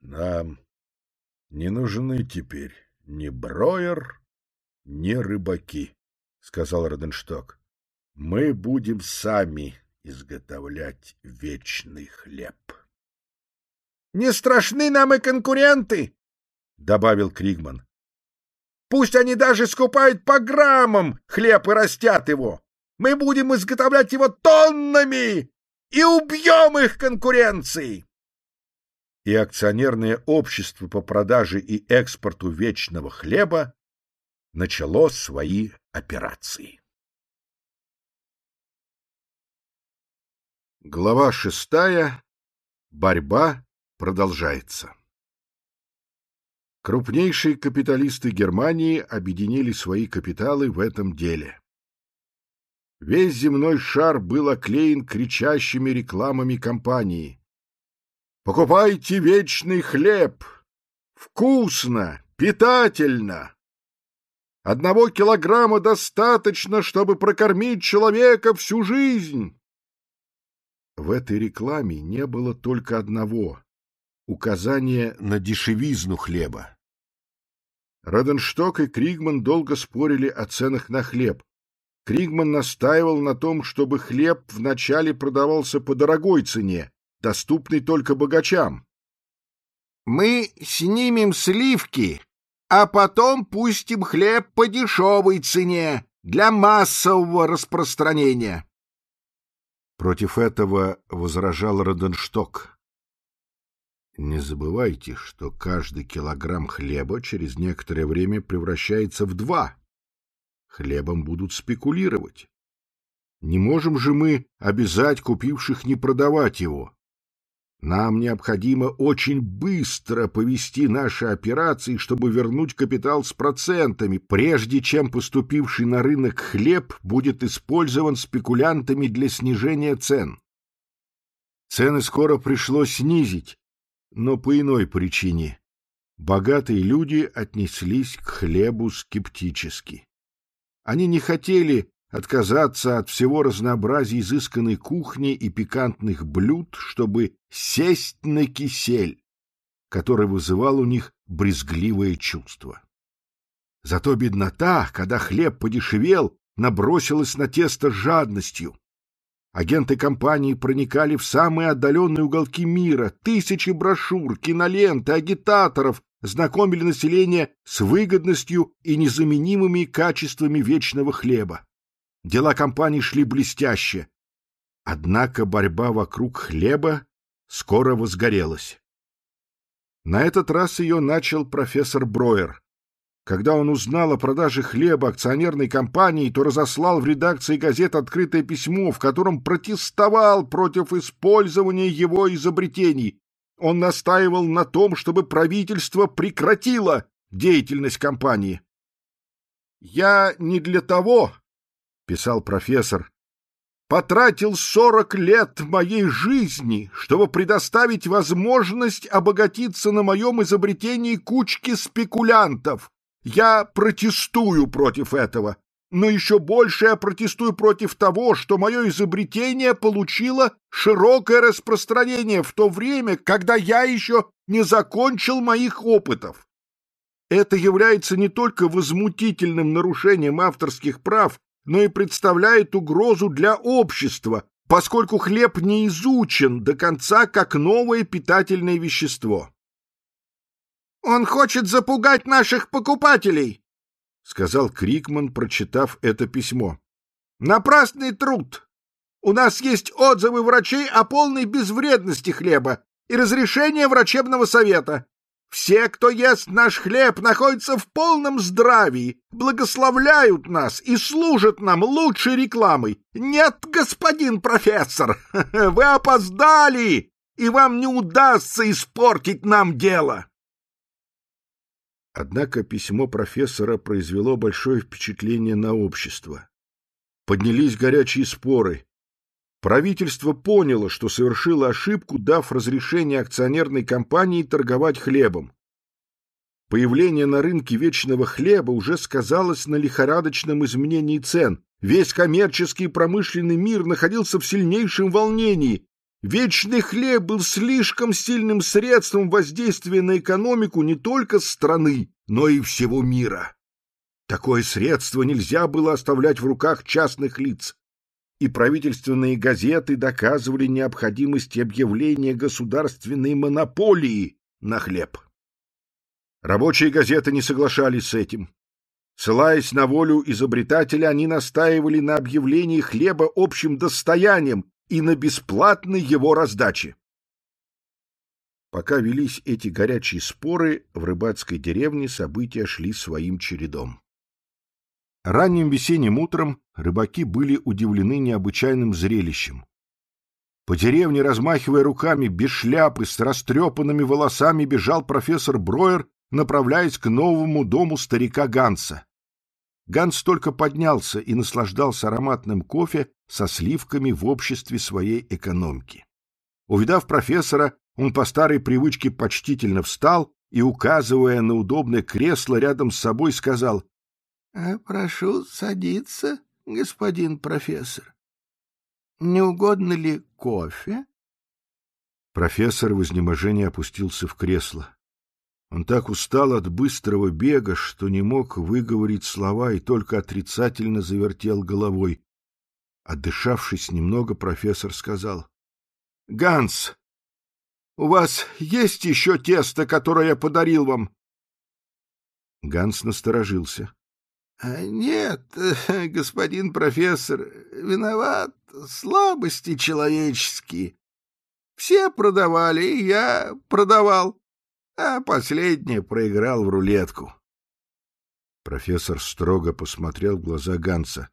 Нам не нужны теперь ни броер, ни рыбаки, — сказал Роденшток. Мы будем сами изготовлять вечный хлеб. — Не страшны нам и конкуренты, — добавил Кригман. — Пусть они даже скупают по граммам хлеб и растят его. Мы будем изготовлять его тоннами и убьем их конкуренцией и акционерное общество по продаже и экспорту вечного хлеба начало свои операции. Глава шестая. Борьба продолжается. Крупнейшие капиталисты Германии объединили свои капиталы в этом деле. Весь земной шар был оклеен кричащими рекламами компании. Покупайте вечный хлеб. Вкусно, питательно. Одного килограмма достаточно, чтобы прокормить человека всю жизнь. В этой рекламе не было только одного — указания на дешевизну хлеба. Роденшток и Кригман долго спорили о ценах на хлеб. Кригман настаивал на том, чтобы хлеб вначале продавался по дорогой цене, доступный только богачам. Мы снимем сливки, а потом пустим хлеб по дешевой цене для массового распространения. Против этого возражал Роденшток. Не забывайте, что каждый килограмм хлеба через некоторое время превращается в два. Хлебом будут спекулировать. Не можем же мы обязать купивших не продавать его. Нам необходимо очень быстро повести наши операции, чтобы вернуть капитал с процентами, прежде чем поступивший на рынок хлеб будет использован спекулянтами для снижения цен. Цены скоро пришлось снизить, но по иной причине. Богатые люди отнеслись к хлебу скептически. Они не хотели отказаться от всего разнообразия изысканной кухни и пикантных блюд, чтобы сесть на кисель, который вызывал у них брезгливое чувство. Зато беднота, когда хлеб подешевел, набросилась на тесто жадностью. Агенты компании проникали в самые отдаленные уголки мира, тысячи брошюр, киноленты, агитаторов знакомили население с выгодностью и незаменимыми качествами вечного хлеба. Дела компании шли блестяще. Однако борьба вокруг хлеба скоро возгорелась. На этот раз ее начал профессор Броер. Когда он узнал о продаже хлеба акционерной компании, то разослал в редакции газет открытое письмо, в котором протестовал против использования его изобретений. Он настаивал на том, чтобы правительство прекратило деятельность компании. «Я не для того, писал профессор, потратил сорок лет моей жизни, чтобы предоставить возможность обогатиться на моем изобретении кучки спекулянтов. Я протестую против этого, но еще больше я протестую против того, что мое изобретение получило широкое распространение в то время, когда я еще не закончил моих опытов. Это является не только возмутительным нарушением авторских прав, но и представляет угрозу для общества, поскольку хлеб не изучен до конца как новое питательное вещество. «Он хочет запугать наших покупателей», — сказал Крикман, прочитав это письмо. «Напрасный труд. У нас есть отзывы врачей о полной безвредности хлеба и разрешение врачебного совета. Все, кто ест наш хлеб, находятся в полном здравии, благословляют нас и служат нам лучшей рекламой. Нет, господин профессор, вы опоздали, и вам не удастся испортить нам дело. Однако письмо профессора произвело большое впечатление на общество. Поднялись горячие споры. Правительство поняло, что совершило ошибку, дав разрешение акционерной компании торговать хлебом. Появление на рынке вечного хлеба уже сказалось на лихорадочном изменении цен. Весь коммерческий и промышленный мир находился в сильнейшем волнении. Вечный хлеб был слишком сильным средством воздействия на экономику не только страны, но и всего мира. Такое средство нельзя было оставлять в руках частных лиц. И правительственные газеты доказывали необходимость объявления государственной монополии на хлеб. Рабочие газеты не соглашались с этим. Ссылаясь на волю изобретателя, они настаивали на объявлении хлеба общим достоянием и на бесплатной его раздаче. Пока велись эти горячие споры, в рыбацкой деревне события шли своим чередом. Ранним весенним утром рыбаки были удивлены необычайным зрелищем. По деревне, размахивая руками, без шляпы, с растрепанными волосами, бежал профессор Броер, направляясь к новому дому старика Ганса. Ганс только поднялся и наслаждался ароматным кофе со сливками в обществе своей экономки. Увидав профессора, он по старой привычке почтительно встал и, указывая на удобное кресло рядом с собой, сказал «Э, — Прошу садиться, господин профессор. Не угодно ли кофе? Профессор в изнеможении опустился в кресло. Он так устал от быстрого бега, что не мог выговорить слова и только отрицательно завертел головой. Отдышавшись немного, профессор сказал. — Ганс, у вас есть еще тесто, которое я подарил вам? Ганс насторожился. — Нет, господин профессор, виноват, слабости человеческие. Все продавали, и я продавал а последний проиграл в рулетку. Профессор строго посмотрел в глаза Ганса.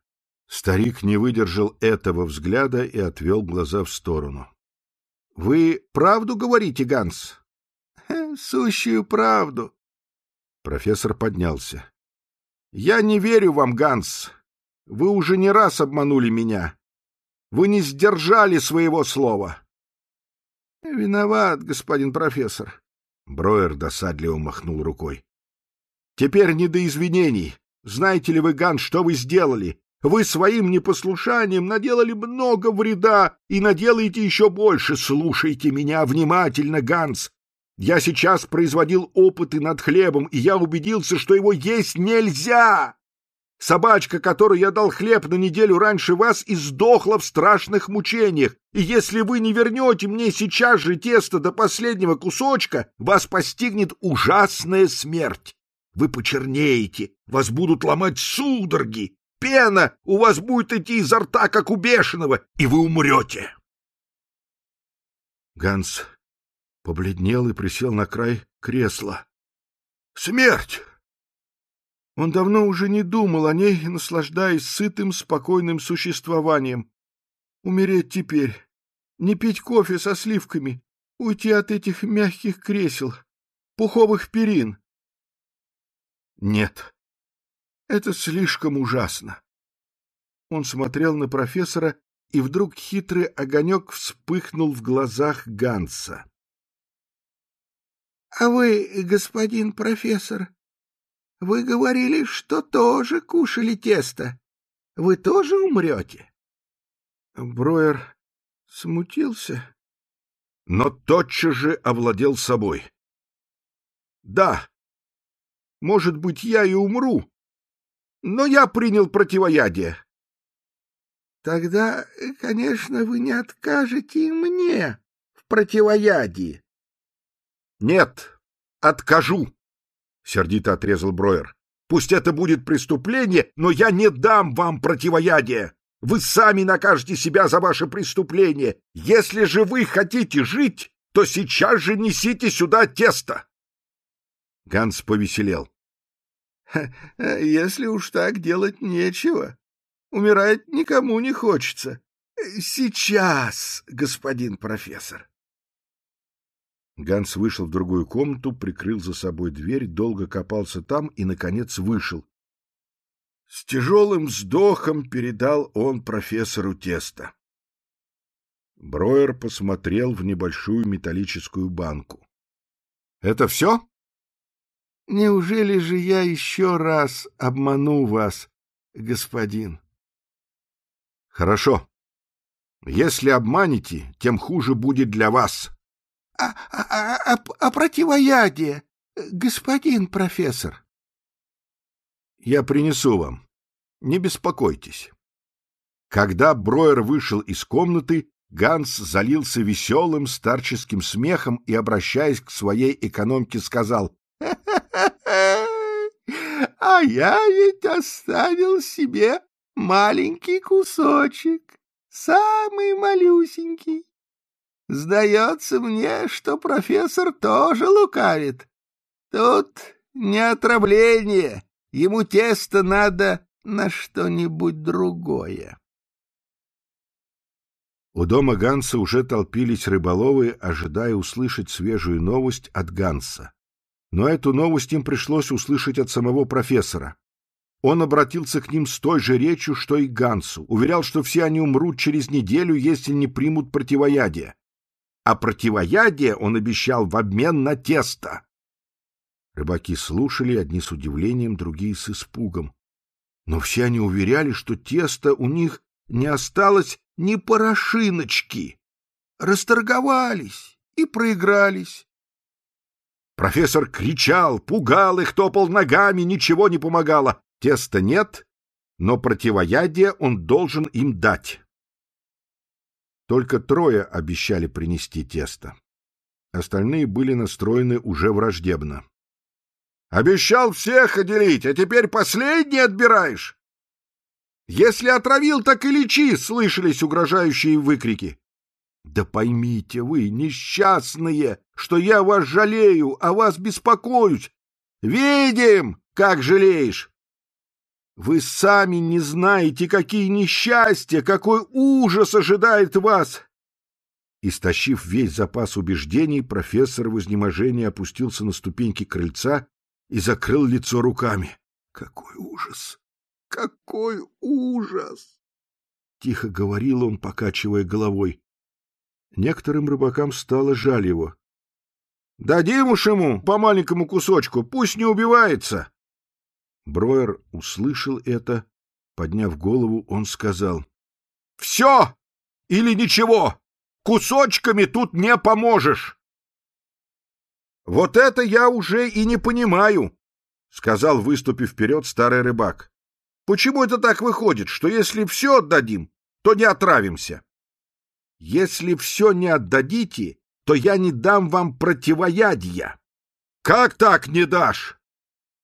Старик не выдержал этого взгляда и отвел глаза в сторону. — Вы правду говорите, Ганс? — Сущую правду. Профессор поднялся. — Я не верю вам, Ганс. Вы уже не раз обманули меня. Вы не сдержали своего слова. — Виноват, господин профессор. Броер досадливо махнул рукой. «Теперь не до извинений. Знаете ли вы, Ган, что вы сделали? Вы своим непослушанием наделали много вреда и наделаете еще больше. Слушайте меня внимательно, Ганс. Я сейчас производил опыты над хлебом, и я убедился, что его есть нельзя. Собачка, которой я дал хлеб на неделю раньше вас, издохла в страшных мучениях, и если вы не вернете мне сейчас же тесто до последнего кусочка, вас постигнет ужасная смерть. Вы почернеете, вас будут ломать судороги, пена у вас будет идти изо рта, как у бешеного, и вы умрете. Ганс побледнел и присел на край кресла. «Смерть! Он давно уже не думал о ней, наслаждаясь сытым, спокойным существованием. Умереть теперь, не пить кофе со сливками, уйти от этих мягких кресел, пуховых перин. Нет, это слишком ужасно. Он смотрел на профессора, и вдруг хитрый огонек вспыхнул в глазах Ганса. — А вы, господин профессор, вы говорили, что тоже кушали тесто. Вы тоже умрете? Броер смутился, но тотчас же овладел собой. Да, может быть, я и умру, но я принял противоядие. Тогда, конечно, вы не откажете мне в противоядии. Нет, откажу. — сердито отрезал Броер. — Пусть это будет преступление, но я не дам вам противоядия. Вы сами накажете себя за ваше преступление. Если же вы хотите жить, то сейчас же несите сюда тесто. Ганс повеселел. — Если уж так делать нечего, умирать никому не хочется. Сейчас, господин профессор. Ганс вышел в другую комнату, прикрыл за собой дверь, долго копался там и, наконец, вышел. С тяжелым вздохом передал он профессору тесто. Броер посмотрел в небольшую металлическую банку. — Это все? — Неужели же я еще раз обману вас, господин? — Хорошо. Если обманете, тем хуже будет для вас. А, а, а, а противоядие, господин профессор? Я принесу вам. Не беспокойтесь. Когда Броер вышел из комнаты, Ганс залился веселым старческим смехом и, обращаясь к своей экономке, сказал «А я ведь оставил себе маленький кусочек, самый малюсенький. Сдается мне, что профессор тоже лукавит. Тут не отравление, ему тесто надо на что-нибудь другое». У дома Ганса уже толпились рыболовы, ожидая услышать свежую новость от Ганса. Но эту новость им пришлось услышать от самого профессора. Он обратился к ним с той же речью, что и Гансу, уверял, что все они умрут через неделю, если не примут противоядие. А противоядие он обещал в обмен на тесто. Рыбаки слушали, одни с удивлением, другие с испугом. Но все они уверяли, что тесто у них не осталось ни порошиночки. Расторговались и проигрались. Профессор кричал, пугал их, топал ногами, ничего не помогало. Теста нет, но противоядие он должен им дать. Только трое обещали принести тесто. Остальные были настроены уже враждебно. «Обещал всех отделить, а теперь последний отбираешь!» Если отравил, так и лечи, слышались угрожающие выкрики. Да поймите вы, несчастные, что я вас жалею, о вас беспокоюсь. Видим, как жалеешь. Вы сами не знаете, какие несчастья, какой ужас ожидает вас. Истощив весь запас убеждений, профессор в изнеможении опустился на ступеньки крыльца и закрыл лицо руками. Какой ужас! Какой ужас! Тихо говорил он, покачивая головой. Некоторым рыбакам стало жаль его. — Дадим уж ему по маленькому кусочку, пусть не убивается. Броер услышал это. Подняв голову, он сказал. — Все или ничего! Кусочками тут не поможешь! — Вот это я уже и не понимаю, — сказал, выступив вперед старый рыбак. Почему это так выходит, что если все отдадим, то не отравимся? Если все не отдадите, то я не дам вам противоядия. Как так не дашь?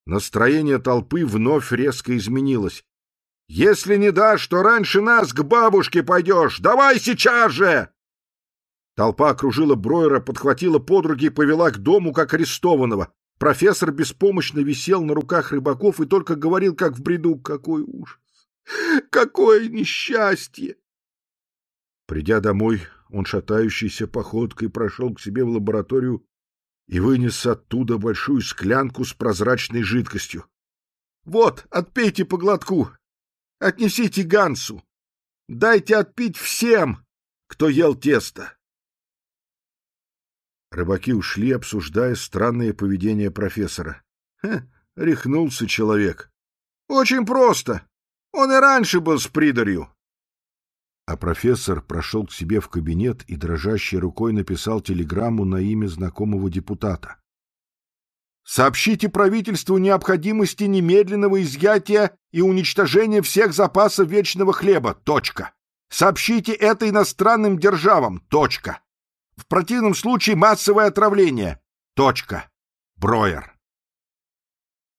Настроение толпы вновь резко изменилось. Если не дашь, то раньше нас к бабушке пойдешь. Давай сейчас же! Толпа окружила Бройера, подхватила подруги и повела к дому, как арестованного. Профессор беспомощно висел на руках рыбаков и только говорил, как в бреду, какой ужас! Какое несчастье! Придя домой, он шатающейся походкой прошел к себе в лабораторию и вынес оттуда большую склянку с прозрачной жидкостью. — Вот, отпейте по глотку. Отнесите Гансу. Дайте отпить всем, кто ел тесто. Рыбаки ушли, обсуждая странное поведение профессора. Хе, рехнулся человек. Очень просто. Он и раньше был с придарью. А профессор прошел к себе в кабинет и дрожащей рукой написал телеграмму на имя знакомого депутата. Сообщите правительству необходимости немедленного изъятия и уничтожения всех запасов вечного хлеба. Точка. Сообщите это иностранным державам. Точка. В противном случае массовое отравление. Точка. Броер.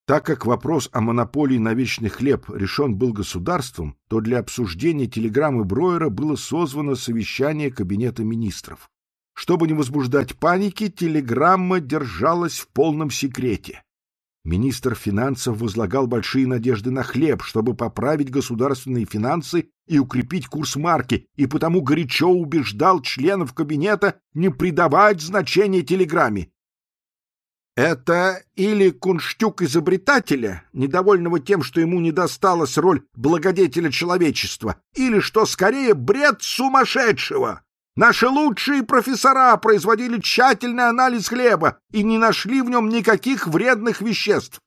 Так как вопрос о монополии на вечный хлеб решен был государством, то для обсуждения телеграммы Броера было созвано совещание Кабинета министров. Чтобы не возбуждать паники, телеграмма держалась в полном секрете. Министр финансов возлагал большие надежды на хлеб, чтобы поправить государственные финансы и укрепить курс марки, и потому горячо убеждал членов кабинета не придавать значения телеграмме. Это или кунштюк изобретателя, недовольного тем, что ему не досталась роль благодетеля человечества, или, что скорее, бред сумасшедшего. Наши лучшие профессора производили тщательный анализ хлеба и не нашли в нем никаких вредных веществ.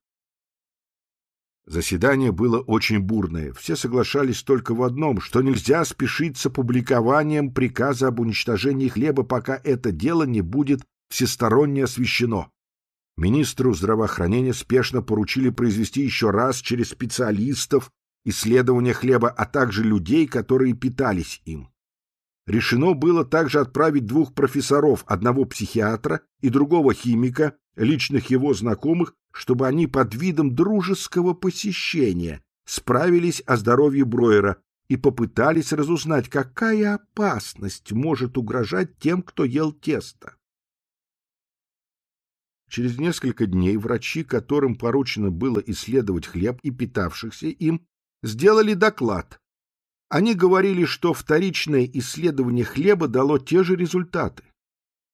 Заседание было очень бурное. Все соглашались только в одном, что нельзя спешить с опубликованием приказа об уничтожении хлеба, пока это дело не будет всесторонне освещено. Министру здравоохранения спешно поручили произвести еще раз через специалистов исследование хлеба, а также людей, которые питались им. Решено было также отправить двух профессоров, одного психиатра и другого химика, личных его знакомых, чтобы они под видом дружеского посещения справились о здоровье Броера и попытались разузнать, какая опасность может угрожать тем, кто ел тесто. Через несколько дней врачи, которым поручено было исследовать хлеб и питавшихся им, сделали доклад. Они говорили, что вторичное исследование хлеба дало те же результаты.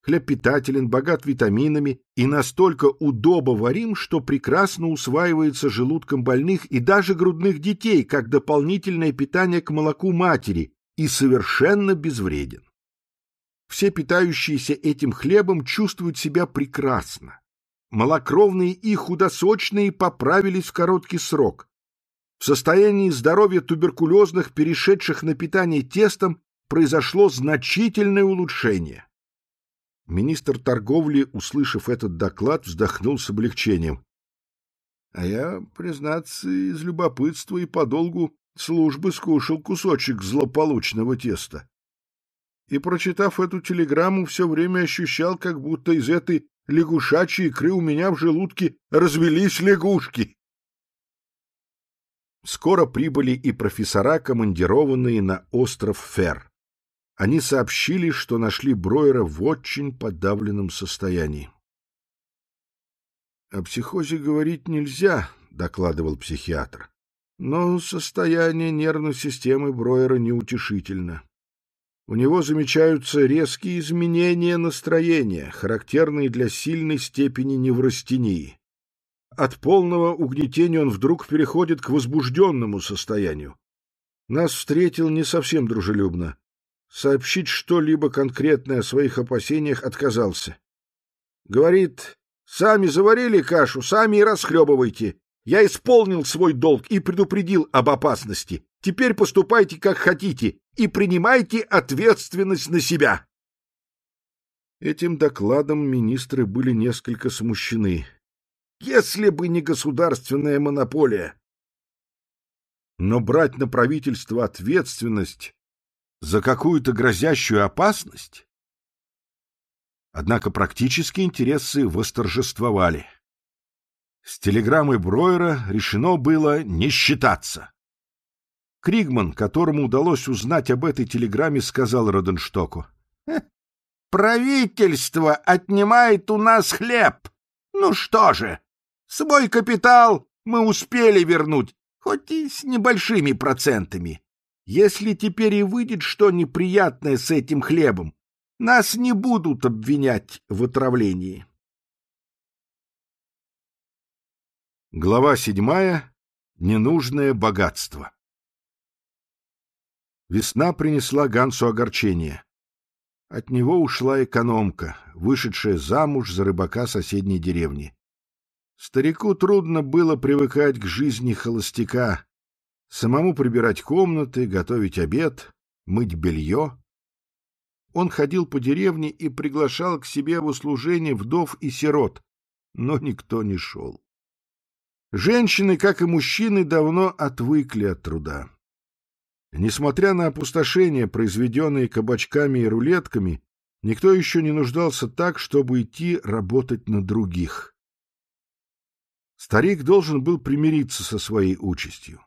Хлеб питателен, богат витаминами и настолько удобоварим, что прекрасно усваивается желудком больных и даже грудных детей, как дополнительное питание к молоку матери, и совершенно безвреден. Все питающиеся этим хлебом чувствуют себя прекрасно. Малокровные и худосочные поправились в короткий срок. В состоянии здоровья туберкулезных, перешедших на питание тестом, произошло значительное улучшение. Министр торговли, услышав этот доклад, вздохнул с облегчением. А я, признаться, из любопытства и подолгу службы скушал кусочек злополучного теста. И, прочитав эту телеграмму, все время ощущал, как будто из этой лягушачьей икры у меня в желудке развелись лягушки. Скоро прибыли и профессора, командированные на остров Фер они сообщили, что нашли Бройера в очень подавленном состоянии. — О психозе говорить нельзя, — докладывал психиатр. Но состояние нервной системы Бройера неутешительно. У него замечаются резкие изменения настроения, характерные для сильной степени неврастении. От полного угнетения он вдруг переходит к возбужденному состоянию. Нас встретил не совсем дружелюбно сообщить что-либо конкретное о своих опасениях отказался. Говорит, сами заварили кашу, сами и расхлебывайте. Я исполнил свой долг и предупредил об опасности. Теперь поступайте как хотите и принимайте ответственность на себя. Этим докладом министры были несколько смущены. Если бы не государственная монополия. Но брать на правительство ответственность за какую-то грозящую опасность? Однако практические интересы восторжествовали. С телеграммой Бройера решено было не считаться. Кригман, которому удалось узнать об этой телеграмме, сказал Роденштоку. — Правительство отнимает у нас хлеб. Ну что же, свой капитал мы успели вернуть, хоть и с небольшими процентами. Если теперь и выйдет что неприятное с этим хлебом, нас не будут обвинять в отравлении. Глава седьмая. Ненужное богатство. Весна принесла Гансу огорчение. От него ушла экономка, вышедшая замуж за рыбака соседней деревни. Старику трудно было привыкать к жизни холостяка, самому прибирать комнаты, готовить обед, мыть белье. Он ходил по деревне и приглашал к себе в услужение вдов и сирот, но никто не шел. Женщины, как и мужчины, давно отвыкли от труда. Несмотря на опустошение, произведенное кабачками и рулетками, никто еще не нуждался так, чтобы идти работать на других. Старик должен был примириться со своей участью.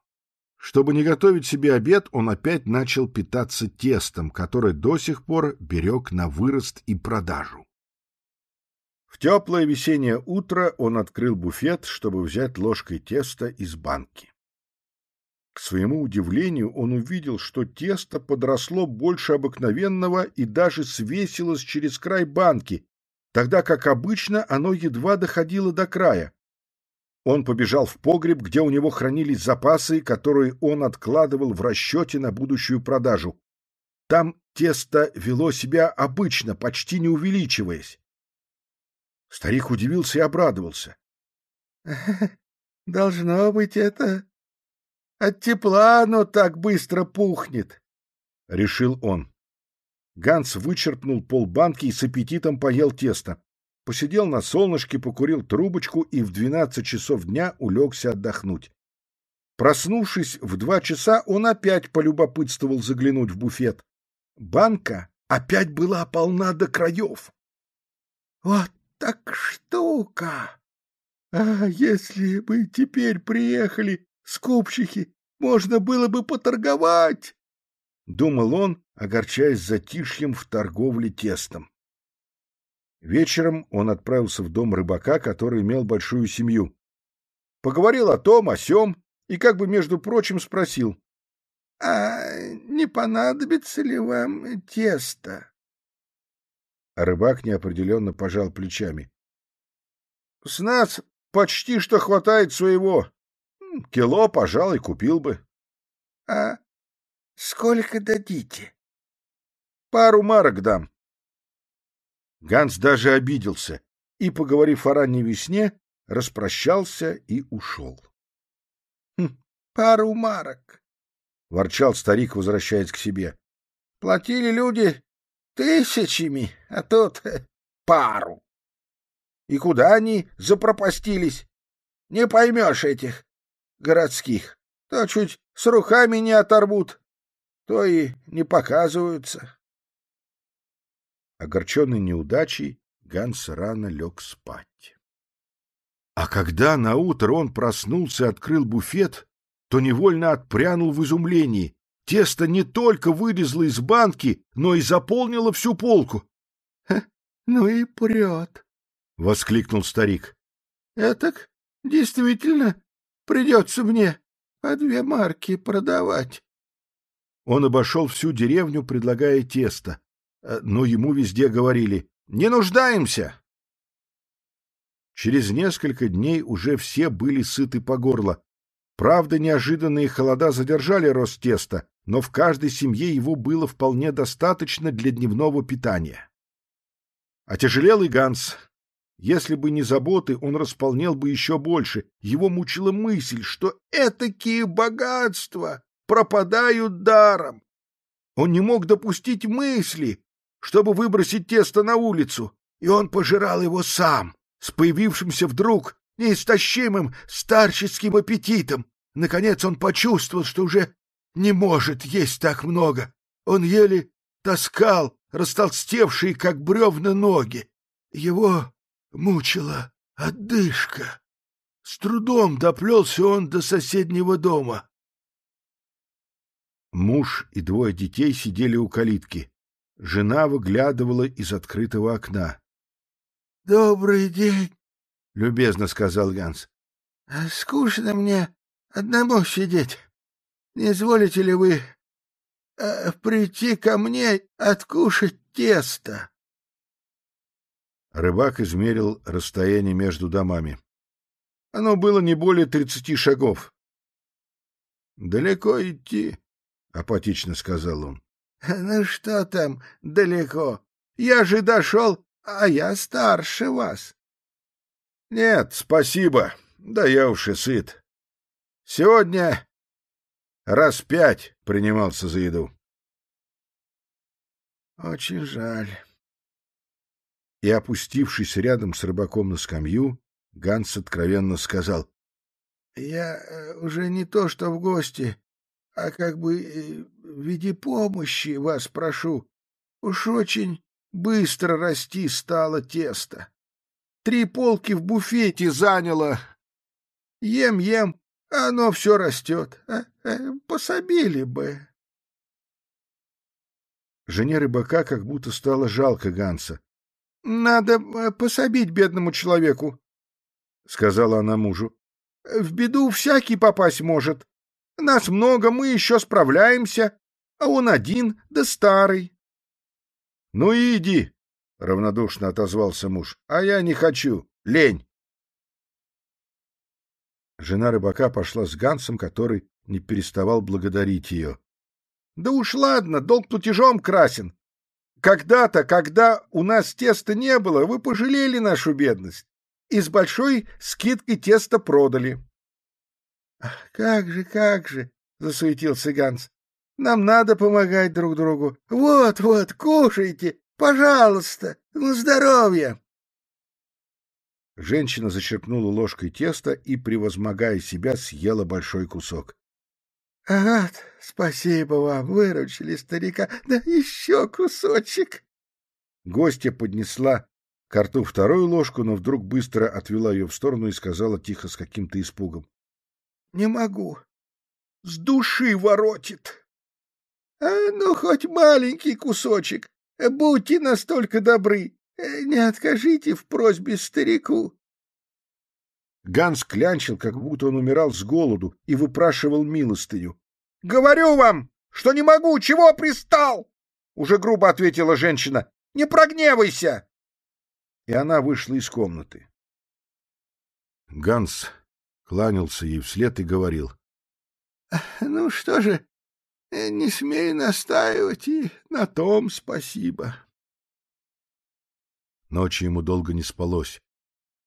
Чтобы не готовить себе обед, он опять начал питаться тестом, которое до сих пор берег на вырост и продажу. В теплое весеннее утро он открыл буфет, чтобы взять ложкой теста из банки. К своему удивлению он увидел, что тесто подросло больше обыкновенного и даже свесилось через край банки, тогда как обычно оно едва доходило до края. Он побежал в погреб, где у него хранились запасы, которые он откладывал в расчете на будущую продажу. Там тесто вело себя обычно, почти не увеличиваясь. Старик удивился и обрадовался. Должно быть, это от тепла оно так быстро пухнет, — решил он. Ганс вычерпнул полбанки и с аппетитом поел тесто. Посидел на солнышке, покурил трубочку и в двенадцать часов дня улегся отдохнуть. Проснувшись в два часа, он опять полюбопытствовал заглянуть в буфет. Банка опять была полна до краев. — Вот так штука! А если бы теперь приехали скупщики, можно было бы поторговать! — думал он, огорчаясь затишьем в торговле тестом. Вечером он отправился в дом рыбака, который имел большую семью. Поговорил о том, о сём, и как бы, между прочим, спросил. — А не понадобится ли вам тесто? А рыбак неопределенно пожал плечами. — С нас почти что хватает своего. Кило, пожалуй, купил бы. — А сколько дадите? — Пару марок дам. Ганс даже обиделся и, поговорив о ранней весне, распрощался и ушел. Хм, пару марок, — ворчал старик, возвращаясь к себе. — Платили люди тысячами, а тут пару. И куда они запропастились? Не поймешь этих городских. То чуть с руками не оторвут, то и не показываются. Огорченный неудачей, Ганс рано лег спать. А когда наутро он проснулся и открыл буфет, то невольно отпрянул в изумлении. Тесто не только вылезло из банки, но и заполнило всю полку. — Ну и прет! — воскликнул старик. — Этак действительно придется мне по две марки продавать. Он обошел всю деревню, предлагая тесто, э, но ему везде говорили «Не нуждаемся!» Через несколько дней уже все были сыты по горло. Правда, неожиданные холода задержали рост теста, но в каждой семье его было вполне достаточно для дневного питания. Отяжелел и Ганс. Если бы не заботы, он располнел бы еще больше. Его мучила мысль, что этакие богатства пропадают даром. Он не мог допустить мысли, чтобы выбросить тесто на улицу, и он пожирал его сам с появившимся вдруг неистощимым старческим аппетитом. Наконец он почувствовал, что уже не может есть так много. Он еле таскал растолстевшие, как бревна, ноги. Его мучила отдышка. С трудом доплелся он до соседнего дома. Муж и двое детей сидели у калитки. Жена выглядывала из открытого окна. — Добрый день, — любезно сказал Ганс. — Скучно мне одному сидеть. Не изволите ли вы э, прийти ко мне откушать тесто? Рыбак измерил расстояние между домами. Оно было не более тридцати шагов. — Далеко идти, — апатично сказал он. — Ну что там далеко? Я же дошел а я старше вас. — Нет, спасибо, да я уж и сыт. Сегодня раз пять принимался за еду. — Очень жаль. И, опустившись рядом с рыбаком на скамью, Ганс откровенно сказал. — Я э, уже не то что в гости, а как бы э, в виде помощи вас прошу. Уж очень Быстро расти стало тесто. Три полки в буфете заняло. Ем-ем, а оно все растет. А, пособили бы. Жене рыбака как будто стало жалко Ганса. — Надо э, пособить бедному человеку, — сказала она мужу. — В беду всякий попасть может. Нас много, мы еще справляемся, а он один да старый. — Ну иди, — равнодушно отозвался муж. — А я не хочу. Лень. Жена рыбака пошла с Гансом, который не переставал благодарить ее. — Да уж ладно, долг платежом красен. Когда-то, когда у нас теста не было, вы пожалели нашу бедность и с большой скидкой тесто продали. — Как же, как же, — засуетился Ганс. — Нам надо помогать друг другу. Вот, вот, кушайте, пожалуйста, на здоровье. Женщина зачерпнула ложкой теста и, превозмогая себя, съела большой кусок. — Ага, спасибо вам, выручили старика. Да еще кусочек. Гостья поднесла к рту вторую ложку, но вдруг быстро отвела ее в сторону и сказала тихо с каким-то испугом. — Не могу. С души воротит. — А ну, хоть маленький кусочек. Будьте настолько добры. Не откажите в просьбе старику. Ганс клянчил, как будто он умирал с голоду, и выпрашивал милостыню. — Говорю вам, что не могу, чего пристал? — уже грубо ответила женщина. — Не прогневайся! И она вышла из комнаты. Ганс кланялся ей вслед и говорил. — Ну что же, не смей настаивать, и на том спасибо. Ночью ему долго не спалось.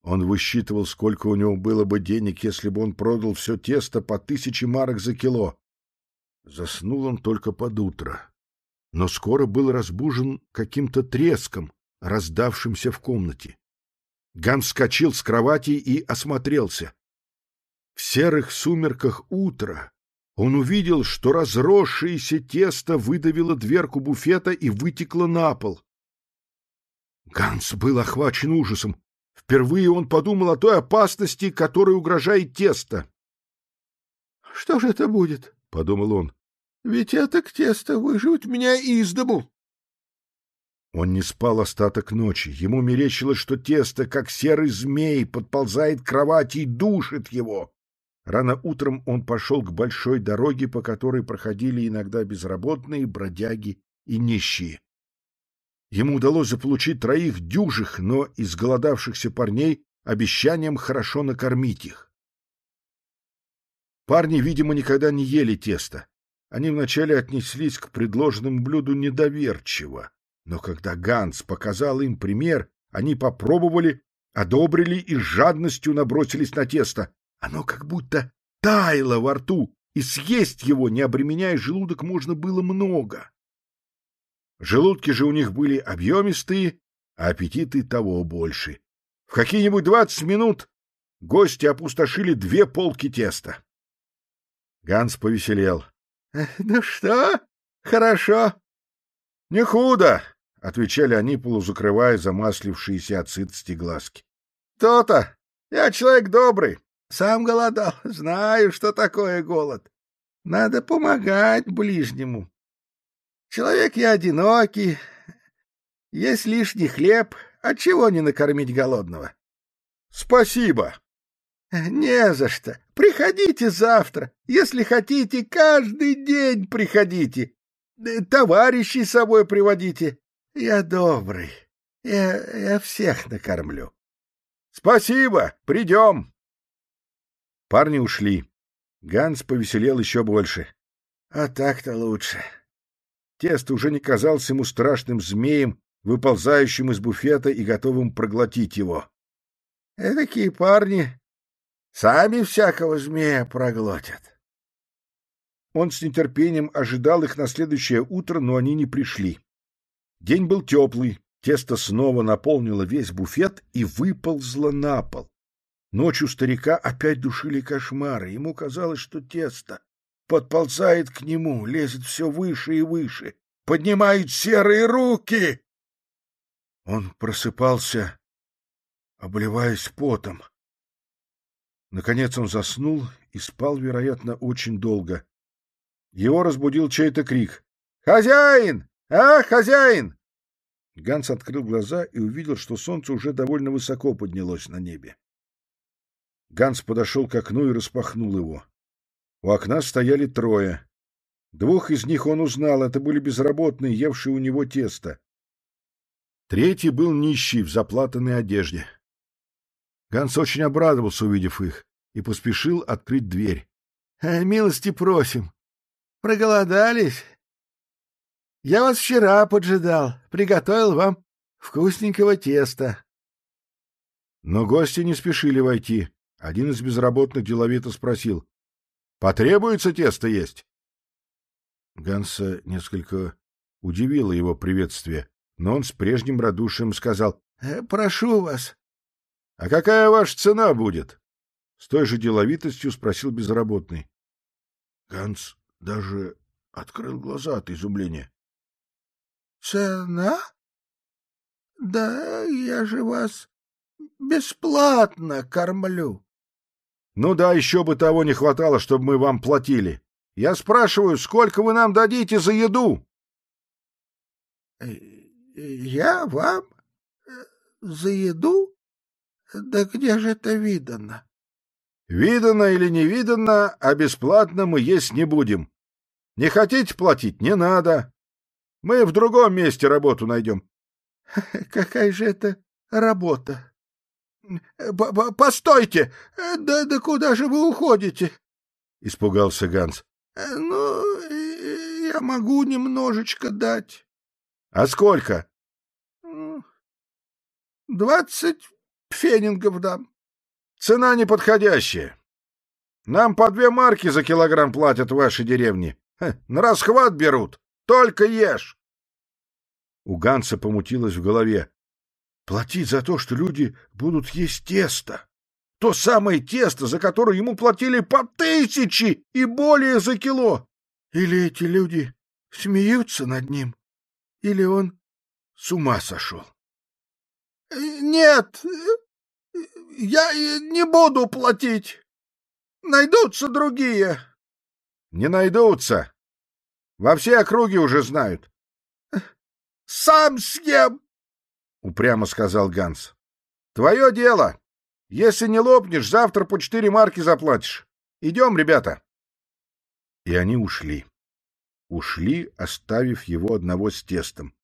Он высчитывал, сколько у него было бы денег, если бы он продал все тесто по тысяче марок за кило. Заснул он только под утро, но скоро был разбужен каким-то треском, раздавшимся в комнате. Ганс вскочил с кровати и осмотрелся. В серых сумерках утра он увидел, что разросшееся тесто выдавило дверку буфета и вытекло на пол. Ганс был охвачен ужасом. Впервые он подумал о той опасности, которой угрожает тесто. — Что же это будет? — подумал он. — Ведь это к тесто выживет меня из дому. Он не спал остаток ночи. Ему мерещилось, что тесто, как серый змей, подползает к кровати и душит его. Рано утром он пошел к большой дороге, по которой проходили иногда безработные, бродяги и нищие. Ему удалось заполучить троих дюжих, но изголодавшихся парней обещанием хорошо накормить их. Парни, видимо, никогда не ели тесто. Они вначале отнеслись к предложенному блюду недоверчиво, но когда Ганс показал им пример, они попробовали, одобрили и с жадностью набросились на тесто. Оно как будто таяло во рту, и съесть его, не обременяя желудок, можно было много. Желудки же у них были объемистые, а аппетиты того больше. В какие-нибудь двадцать минут гости опустошили две полки теста. Ганс повеселел. — Ну что, хорошо? — Не худо, — отвечали они, полузакрывая замаслившиеся от сытости глазки. То — То-то! Я человек добрый. Сам голодал. Знаю, что такое голод. Надо помогать ближнему. Человек я одинокий, есть лишний хлеб, отчего не накормить голодного? — Спасибо. — Не за что. Приходите завтра. Если хотите, каждый день приходите. Товарищей с собой приводите. Я добрый. Я, я всех накормлю. — Спасибо. Придем. Парни ушли. Ганс повеселел еще больше. — А так-то лучше. — Тесто уже не казался ему страшным змеем, выползающим из буфета и готовым проглотить его. Такие парни сами всякого змея проглотят. Он с нетерпением ожидал их на следующее утро, но они не пришли. День был теплый, тесто снова наполнило весь буфет и выползло на пол. Ночью старика опять душили кошмары. Ему казалось, что тесто подползает к нему, лезет все выше и выше, поднимает серые руки. Он просыпался, обливаясь потом. Наконец он заснул и спал, вероятно, очень долго. Его разбудил чей-то крик. «Хозяин! А, хозяин!» Ганс открыл глаза и увидел, что солнце уже довольно высоко поднялось на небе. Ганс подошел к окну и распахнул его. У окна стояли трое. Двух из них он узнал, это были безработные, евшие у него тесто. Третий был нищий в заплатанной одежде. Ганс очень обрадовался, увидев их, и поспешил открыть дверь. «Э, — Милости просим. Проголодались? Я вас вчера поджидал, приготовил вам вкусненького теста. Но гости не спешили войти. Один из безработных деловито спросил. Потребуется тесто есть? Ганса несколько удивило его приветствие, но он с прежним радушием сказал «Э, «Прошу вас». «А какая ваша цена будет?» С той же деловитостью спросил безработный. Ганс даже открыл глаза от изумления. «Цена? Да я же вас бесплатно кормлю». «Ну да, еще бы того не хватало, чтобы мы вам платили. Я спрашиваю, сколько вы нам дадите за еду?» «Э, «Я вам? Э, за еду? Да где же это видано?» «Видано или не видано, а бесплатно мы есть не будем. Не хотите платить? Не надо. Мы в другом месте работу найдем. — Какая же это работа? — Постойте! Да, да куда же вы уходите? — испугался Ганс. — Ну, я могу немножечко дать. — А сколько? — Двадцать фенингов дам. — Цена неподходящая. Нам по две марки за килограмм платят в вашей деревне. На расхват берут. Только ешь. У Ганса помутилось в голове. Платить за то, что люди будут есть тесто. То самое тесто, за которое ему платили по тысячи и более за кило. Или эти люди смеются над ним, или он с ума сошел. — Нет, я не буду платить. Найдутся другие. Не найдутся. Во все округи уже знают. — Сам съем! — упрямо сказал Ганс. — Твое дело. Если не лопнешь, завтра по четыре марки заплатишь. Идем, ребята. И они ушли. Ушли, оставив его одного с тестом.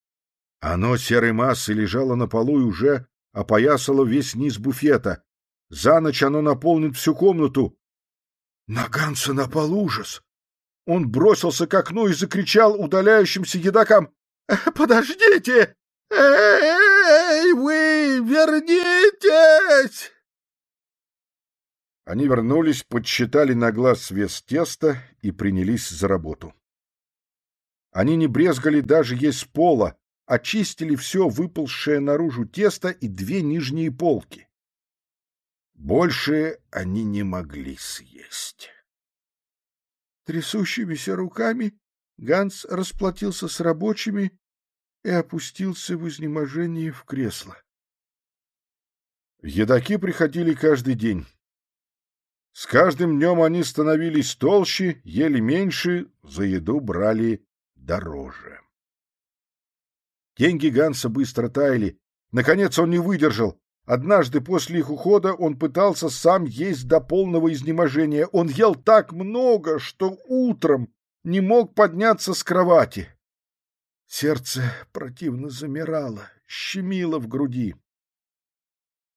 Оно серой массой лежало на полу и уже опоясало весь низ буфета. За ночь оно наполнит всю комнату. На Ганса напал ужас. Он бросился к окну и закричал удаляющимся едокам. — Подождите! Эй, вы вернитесь! Они вернулись, подсчитали на глаз вес теста и принялись за работу. Они не брезгали даже есть пола, очистили все выползшее наружу тесто и две нижние полки. Больше они не могли съесть. Трясущимися руками Ганс расплатился с рабочими и опустился в изнеможении в кресло. Едаки приходили каждый день. С каждым днем они становились толще, ели меньше, за еду брали дороже. Деньги Ганса быстро таяли. Наконец он не выдержал. Однажды после их ухода он пытался сам есть до полного изнеможения. Он ел так много, что утром не мог подняться с кровати. Сердце противно замирало, щемило в груди.